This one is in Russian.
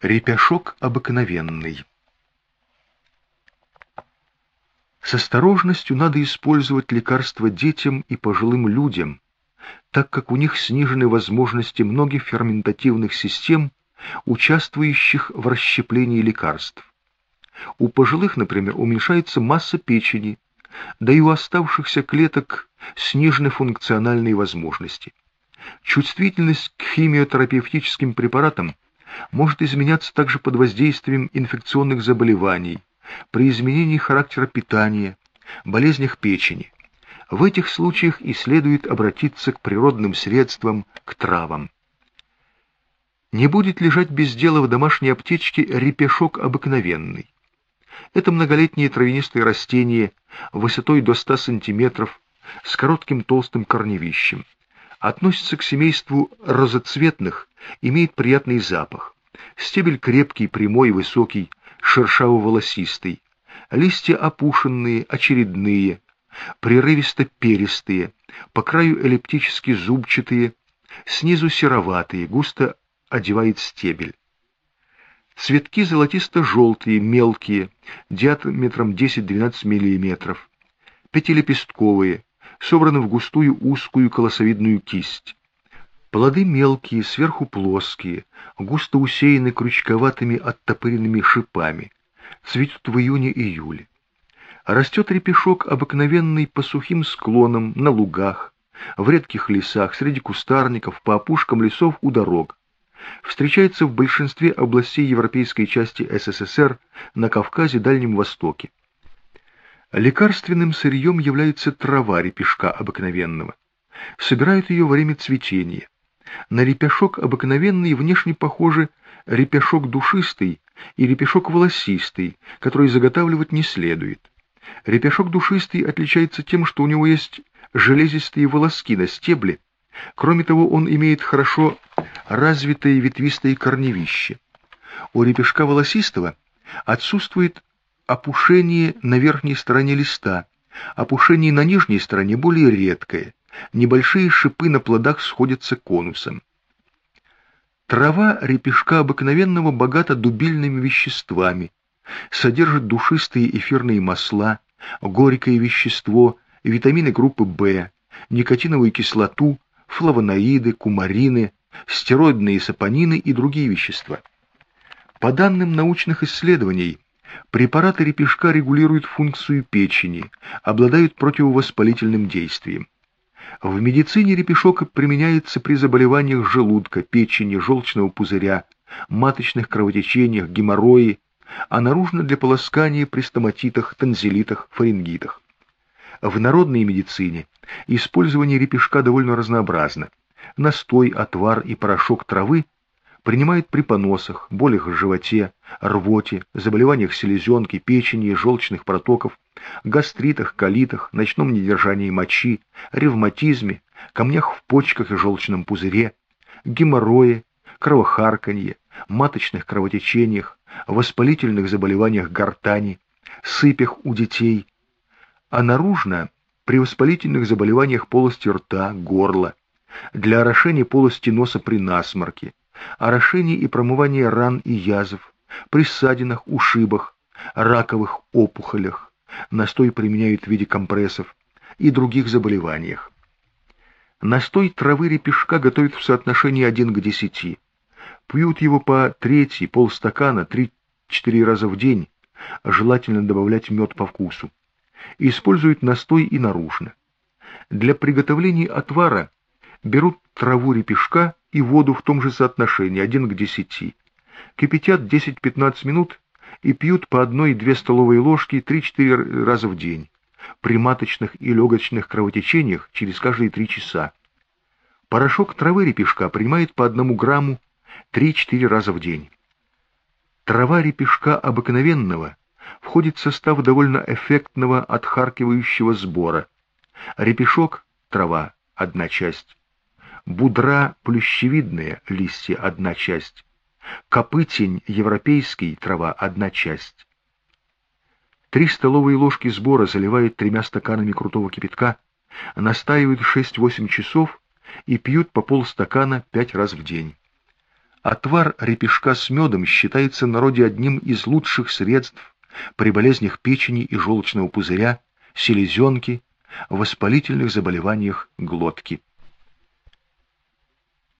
Репяшок обыкновенный. С осторожностью надо использовать лекарства детям и пожилым людям, так как у них снижены возможности многих ферментативных систем, участвующих в расщеплении лекарств. У пожилых, например, уменьшается масса печени, да и у оставшихся клеток снижены функциональные возможности. Чувствительность к химиотерапевтическим препаратам может изменяться также под воздействием инфекционных заболеваний, при изменении характера питания, болезнях печени. В этих случаях и следует обратиться к природным средствам, к травам. Не будет лежать без дела в домашней аптечке репешок обыкновенный. Это многолетние травянистые растения высотой до 100 см с коротким толстым корневищем. Относится к семейству розоцветных, имеет приятный запах. Стебель крепкий, прямой, высокий, шершаво-волосистый. Листья опушенные, очередные, прерывисто-перистые, по краю эллиптически зубчатые, снизу сероватые, густо одевает стебель. Цветки золотисто-желтые, мелкие, диаметром 10-12 мм, пятилепестковые, собраны в густую узкую колосовидную кисть. Плоды мелкие, сверху плоские, густо усеяны крючковатыми оттопыренными шипами. Цветут в июне-июле. Растет репешок обыкновенный по сухим склонам, на лугах, в редких лесах, среди кустарников, по опушкам лесов у дорог. Встречается в большинстве областей европейской части СССР, на Кавказе, Дальнем Востоке. Лекарственным сырьем является трава репешка обыкновенного. Собирают ее во время цветения. На репешок обыкновенный внешне похожи репешок душистый и репешок волосистый, который заготавливать не следует. Репешок душистый отличается тем, что у него есть железистые волоски на стебле, кроме того он имеет хорошо развитое ветвистое корневище. У репешка волосистого отсутствует опушение на верхней стороне листа, опушение на нижней стороне более редкое, небольшие шипы на плодах сходятся конусом. Трава репешка обыкновенного богата дубильными веществами, содержит душистые эфирные масла, горькое вещество, витамины группы В, никотиновую кислоту, флавоноиды, кумарины, стероидные сапонины и другие вещества. По данным научных исследований, препараты репешка регулируют функцию печени, обладают противовоспалительным действием. В медицине репешок применяется при заболеваниях желудка, печени, желчного пузыря, маточных кровотечениях, геморрое, а наружно для полоскания при стоматитах, танзелитах, фарингитах. В народной медицине использование репешка довольно разнообразно. Настой, отвар и порошок травы принимают при поносах, болях в животе, рвоте, заболеваниях селезенки, печени, желчных протоков, гастритах, колитах, ночном недержании мочи, ревматизме, камнях в почках и желчном пузыре, геморрое, кровохарканье, маточных кровотечениях, воспалительных заболеваниях гортани, сыпях у детей, а наружно при воспалительных заболеваниях полости рта, горла, для орошения полости носа при насморке, орошения и промывания ран и язв, при ссадинах, ушибах, раковых опухолях, настой применяют в виде компрессов и других заболеваниях. Настой травы репешка готовят в соотношении 1 к 10. Пьют его по третьей, полстакана, 3-4 раза в день, желательно добавлять мед по вкусу. Используют настой и наружно. Для приготовления отвара берут траву репешка и воду в том же соотношении, 1 к 10. Кипятят 10-15 минут и пьют по 1-2 столовые ложки 3-4 раза в день. При маточных и легочных кровотечениях через каждые 3 часа. Порошок травы репешка принимает по 1 грамму 3-4 раза в день. Трава репешка обыкновенного входит в состав довольно эффектного отхаркивающего сбора. Репешок – трава, одна часть будра плющевидная, листья – одна часть, копытень европейский, трава – одна часть. Три столовые ложки сбора заливают тремя стаканами крутого кипятка, настаивают 6-8 часов и пьют по полстакана пять раз в день. Отвар репешка с медом считается в народе одним из лучших средств при болезнях печени и желчного пузыря, селезенки, воспалительных заболеваниях глотки.